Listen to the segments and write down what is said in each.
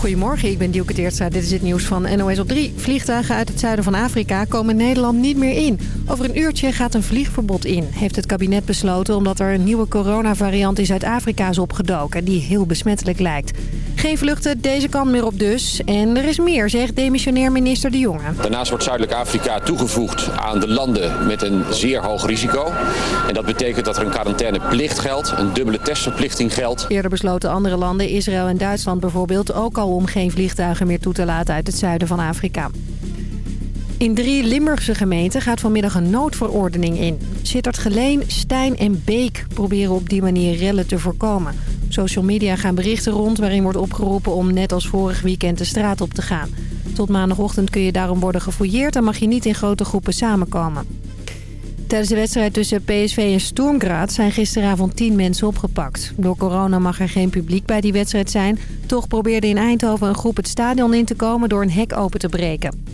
Goedemorgen, ik ben Dielke Teertstra. Dit is het nieuws van NOS op 3. Vliegtuigen uit het zuiden van Afrika komen Nederland niet meer in. Over een uurtje gaat een vliegverbod in, heeft het kabinet besloten... omdat er een nieuwe coronavariant in Zuid-Afrika is opgedoken... die heel besmettelijk lijkt. Geen vluchten deze kant meer op dus. En er is meer, zegt demissionair minister De Jonge. Daarnaast wordt Zuidelijk Afrika toegevoegd aan de landen met een zeer hoog risico. En dat betekent dat er een quarantaineplicht geldt, een dubbele testverplichting geldt. Eerder besloten andere landen, Israël en Duitsland bijvoorbeeld... ook al om geen vliegtuigen meer toe te laten uit het zuiden van Afrika. In drie Limburgse gemeenten gaat vanmiddag een noodverordening in. Sittard Geleen, Stijn en Beek proberen op die manier rellen te voorkomen. Social media gaan berichten rond waarin wordt opgeroepen om net als vorig weekend de straat op te gaan. Tot maandagochtend kun je daarom worden gefouilleerd en mag je niet in grote groepen samenkomen. Tijdens de wedstrijd tussen PSV en Sturm zijn gisteravond tien mensen opgepakt. Door corona mag er geen publiek bij die wedstrijd zijn. Toch probeerde in Eindhoven een groep het stadion in te komen door een hek open te breken.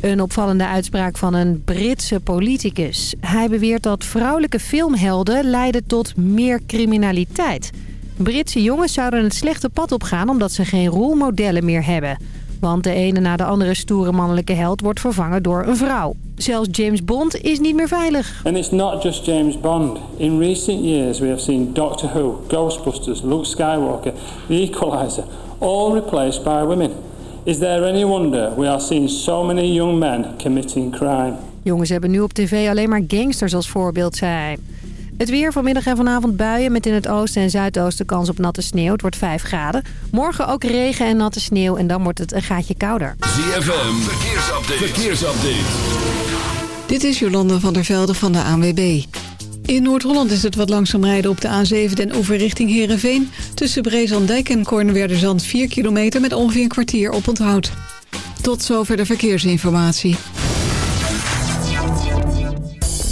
Een opvallende uitspraak van een Britse politicus. Hij beweert dat vrouwelijke filmhelden leiden tot meer criminaliteit. Britse jongens zouden het slechte pad opgaan omdat ze geen rolmodellen meer hebben. Want de ene na de andere stoere mannelijke held wordt vervangen door een vrouw. Zelfs James Bond is niet meer veilig. And it's not just James Bond. In recent years we have seen Doctor Who, Ghostbusters, Luke Skywalker, The Equalizer, all replaced by women. Is there any wonder we are seeing so many young men committing crime? Jongens hebben nu op tv alleen maar gangsters als voorbeeld, zei hij. Het weer vanmiddag en vanavond buien met in het oosten en zuidoosten kans op natte sneeuw. Het wordt 5 graden. Morgen ook regen en natte sneeuw en dan wordt het een gaatje kouder. ZFM, verkeersupdate. verkeersupdate. Dit is Jolanda van der Velde van de ANWB. In Noord-Holland is het wat langzaam rijden op de A7 den over richting Heerenveen. Tussen Brezandijk en Kornwerderzand 4 kilometer met ongeveer een kwartier op onthoud. Tot zover de verkeersinformatie.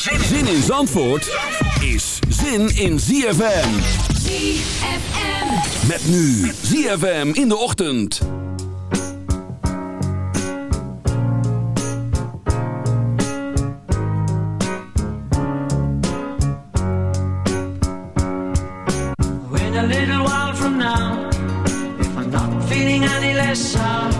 Zin in Zandvoort is zin in ZFM. ZFM. Met nu ZFM in de ochtend. When a little while from now, if I'm not feeling any less sour,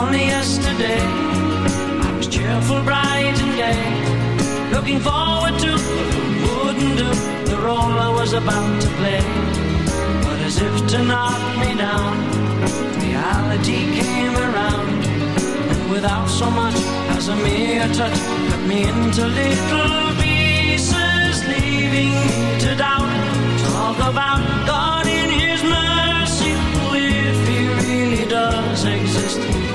only yesterday I was cheerful, bright, and gay, looking forward to what wouldn't do the role I was about to play. But as if to knock me down, reality came around, and without so much as a mere touch, cut me into little pieces, leaving me to doubt. Talk about God in His mercy, if He really does exist.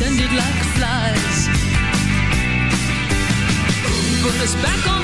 descended like flies. Put us back on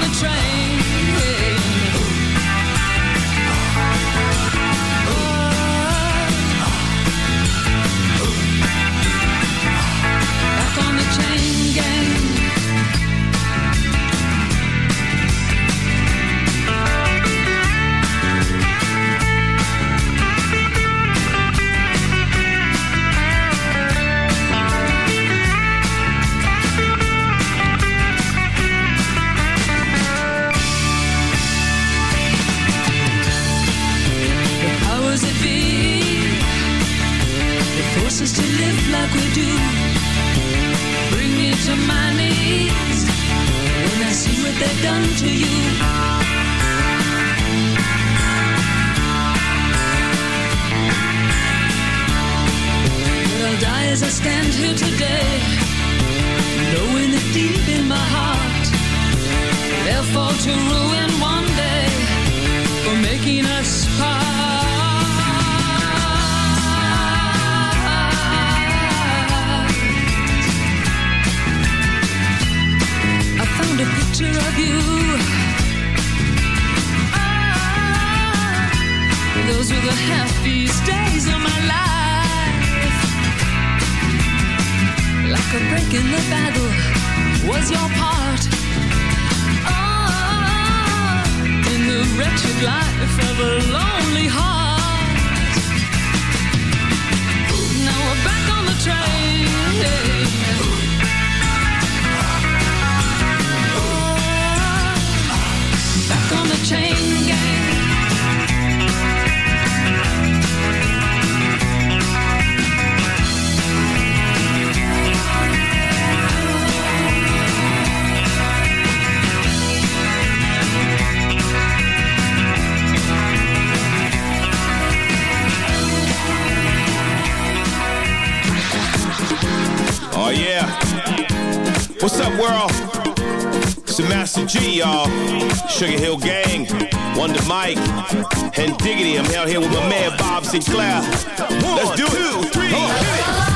Sugar Hill Gang, Wonder Mike, and Diggity. I'm out here with my man Bob Sinclar. Let's do it. Hit it.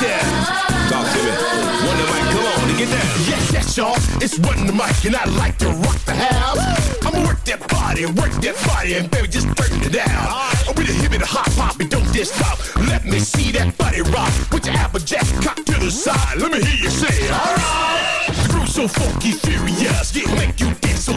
there. Talk to me. One the mic, come on and get down. Yes, yes, y'all. It's one the mic, and I like to rock the house. I'ma work that body, work that body, and baby, just turn it down. I'm with a hip and a hop hop, and don't just stop. Let me see that body rock. Put your applejack cock to the side. Let me hear you say, alright. Groove so funky, furious, yeah, make you dance so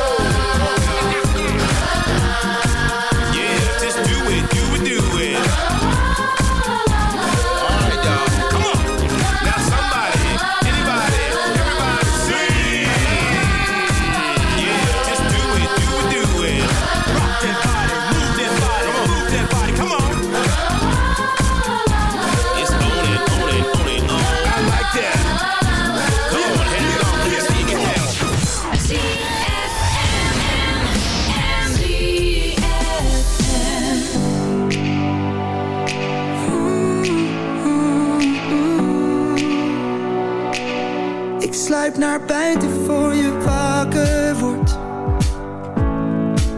Naar buiten voor je wakker wordt.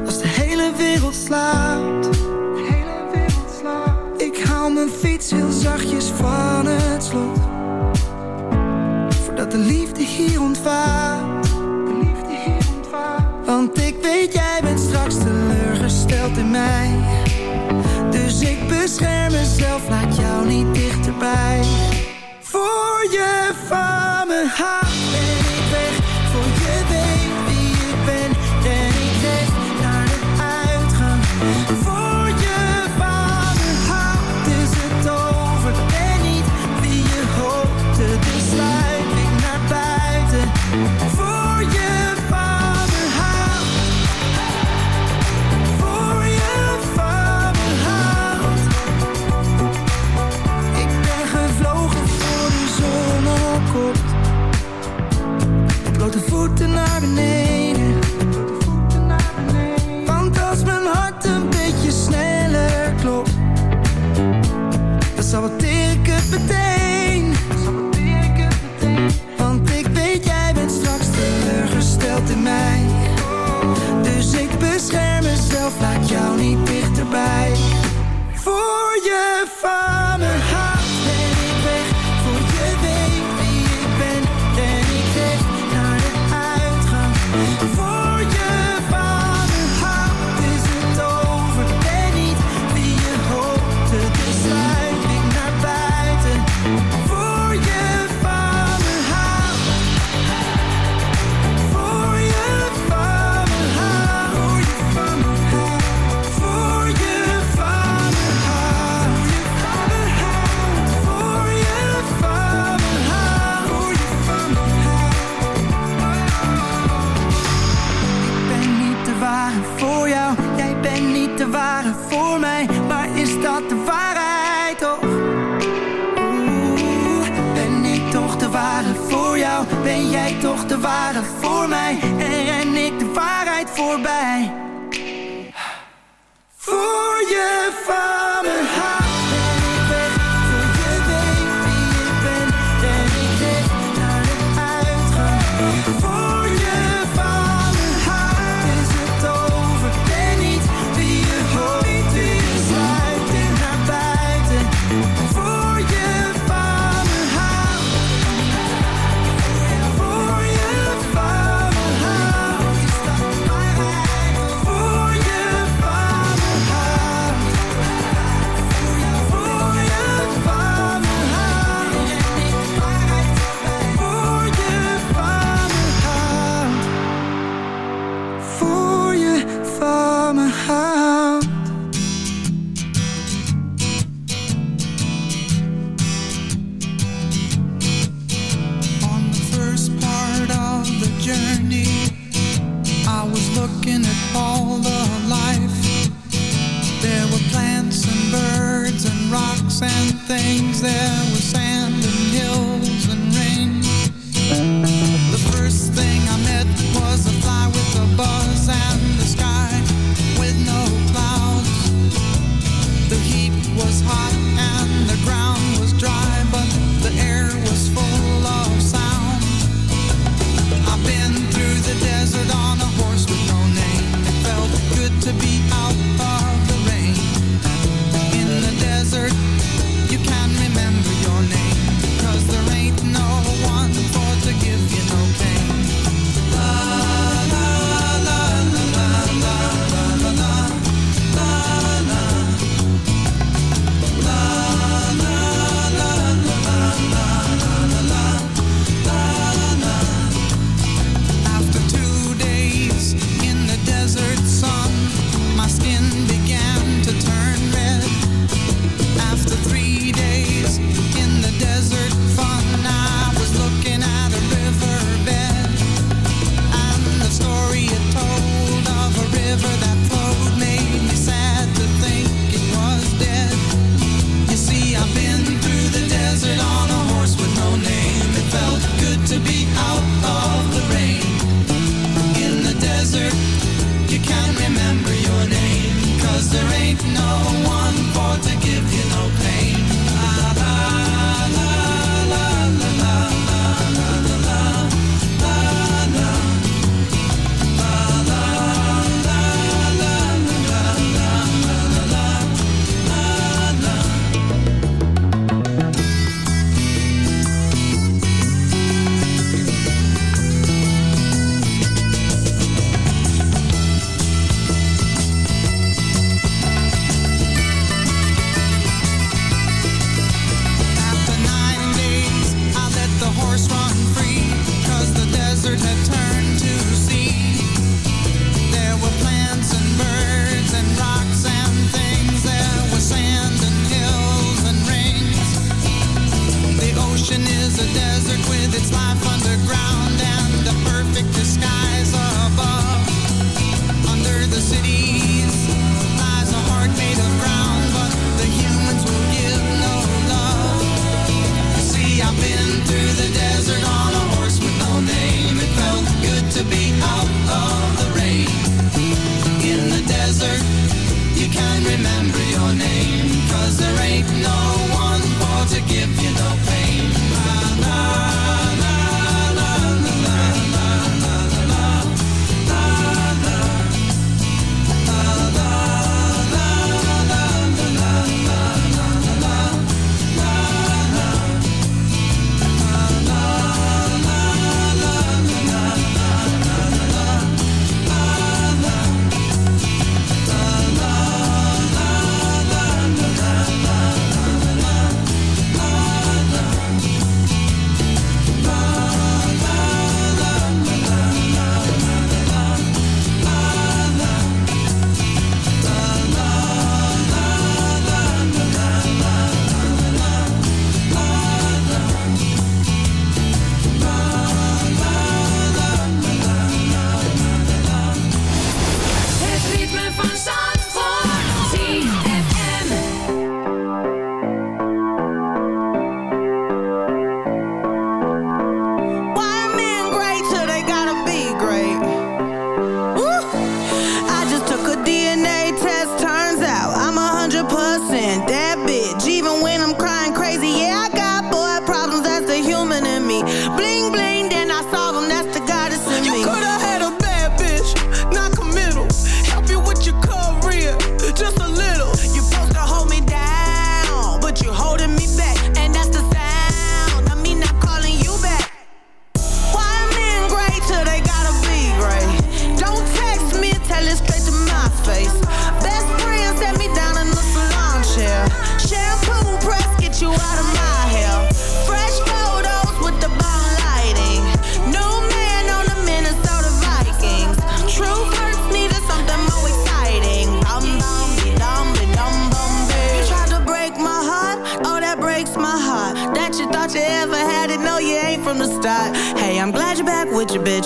Als de hele wereld slaapt. Ik haal mijn fiets heel zachtjes van het slot. Voordat de liefde hier ontvaart. Want ik weet jij bent straks teleurgesteld in mij. Dus ik bescherm mezelf, laat jou niet dichterbij. Voor je van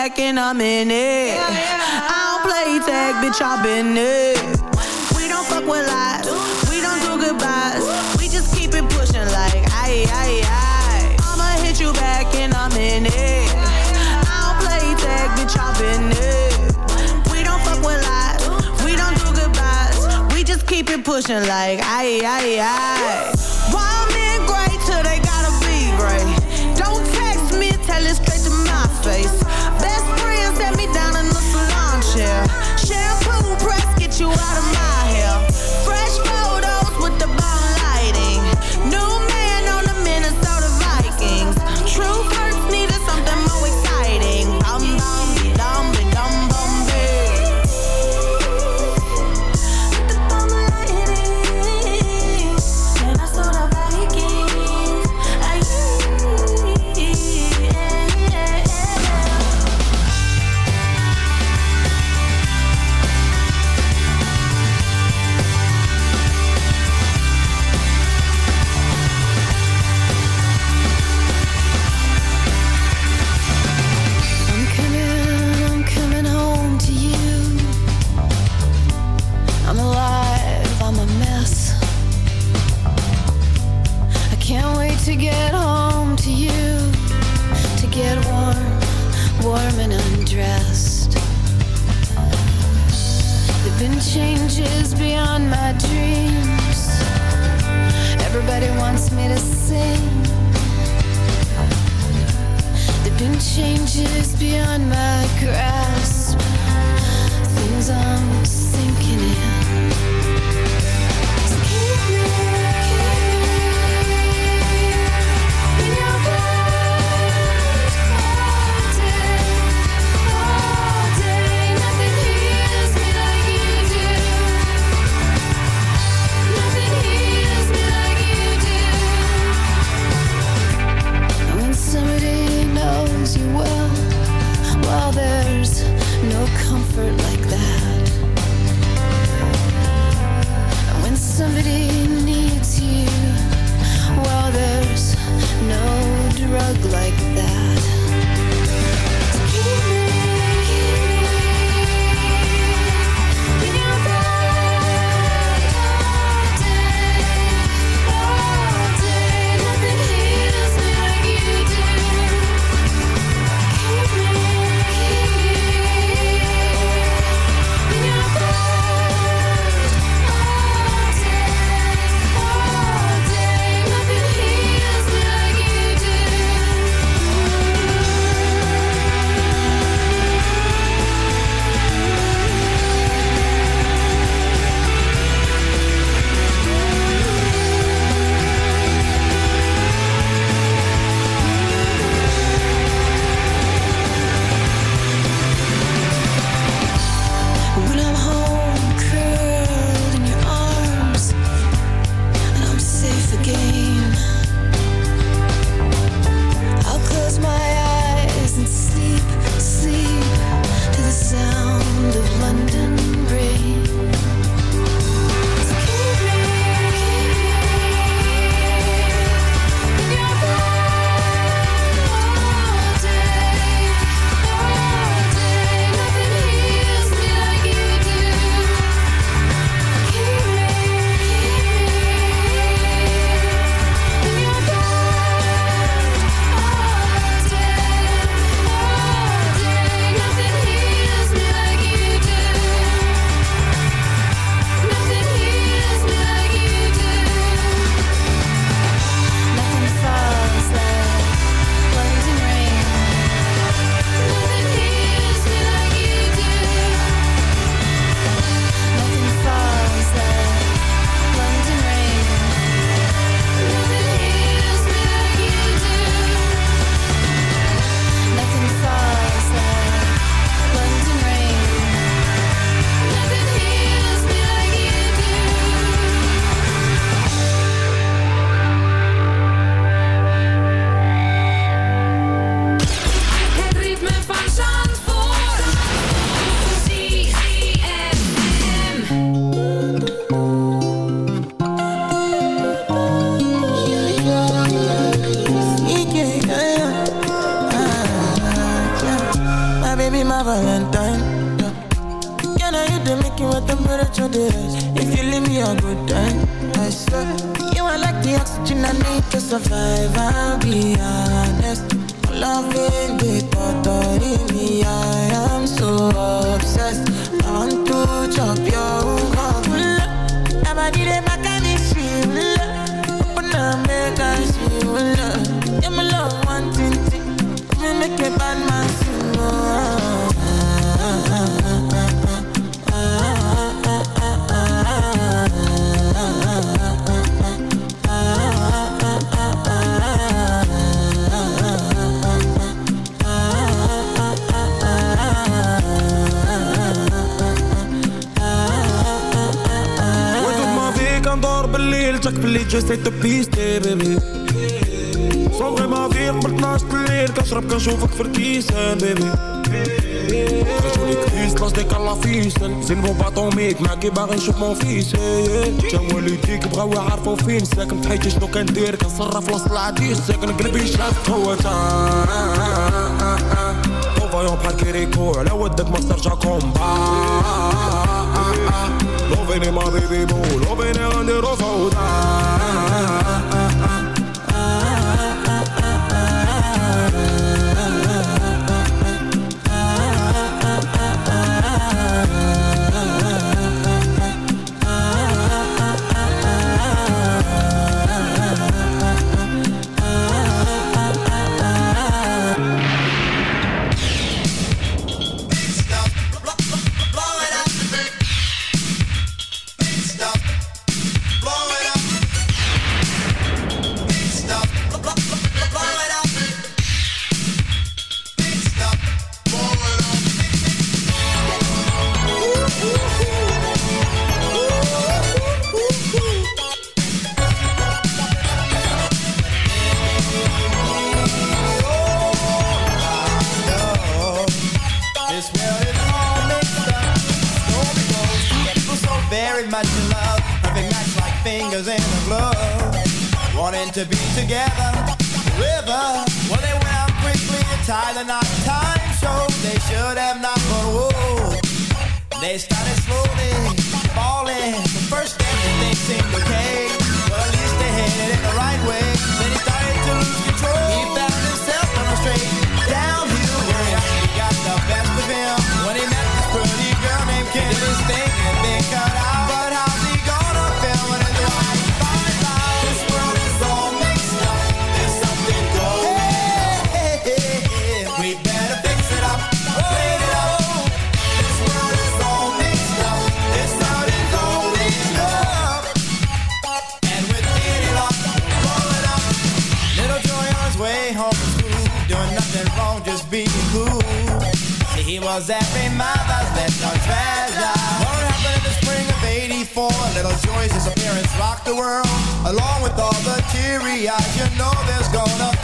back and I'm in it. Yeah, yeah. I don't play tag, bitch, I've been it. We don't fuck with lies, we don't do goodbyes. We just keep it pushing like, aye, aye, aye. I'ma hit you back and I'm in it. I don't play tag, bitch, I've been it. We don't fuck with lies, we don't do goodbyes. We just keep it pushing like, aye, aye, aye. كندور بالليل جاك بلي جاي سيت بيستي بيبي صغري ما فيه قبل 12 الليل كنشرب كنشوفك في الكيسان بيبي خرجوني كريس لاش ديك الله فيسن زين بو باطوميك معاكي باغي نشوف مون فيس جا والديك بغاو يعرفو فين ساكن في حياتي شنو كندير كنصرف وسط العديس ساكن قلبي شاف هو تا. فايون بحال كيريكو على ودك ما ترجع كومبا loving in my baby boo, loving her under. the world, along with all the teary eyes. You know there's gonna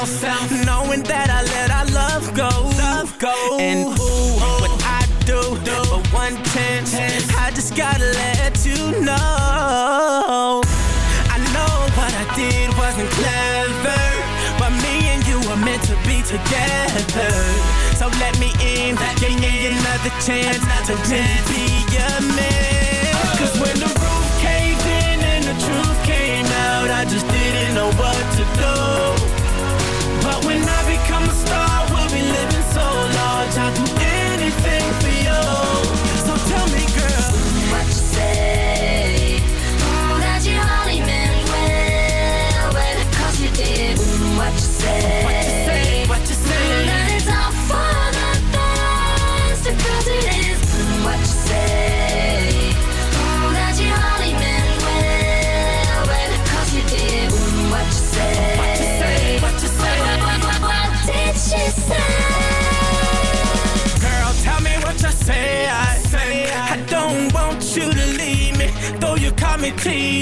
myself, knowing that I let our love go. Love go. And ooh, what I do, do. but one chance, I just gotta let you know. I know what I did wasn't clever, but me and you were meant to be together. So let me in, give me, in. another chance another to really be your man. Oh. Cause when the roof caved in and the truth came out, I just didn't know what to do.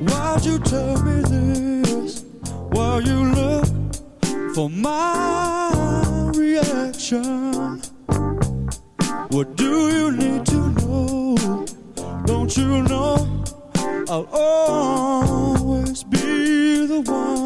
Why'd you tell me this? Why you look for my reaction? What do you need to know? Don't you know I'll always be the one?